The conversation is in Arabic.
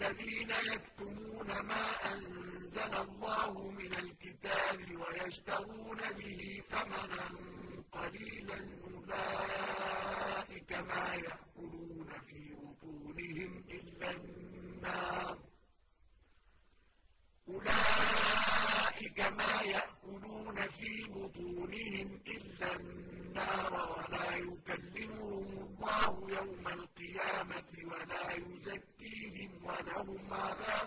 الَّذِينَ يَكْتُمُونَ مَا أَنزَلَ اللَّهُ مِنَ الْكِتَابِ وَيَشْتَرُونَ بِهِ ثَمَنًا قَلِيلًا أُولَٰئِكَ مَا يَأْكُلُونَ فِي بُطُونِهِمْ إِلَّا النَّارَ. أُولَٰئِكَ مَا يَأْكُلُونَ فِي بُطُونِهِمْ إِلَّا النَّارَ وَلَا يُكَلِّمُهُمُ اللَّهُ يَوْمَ الْقِيَامَةِ وَلَا يزكي يعلم ما لا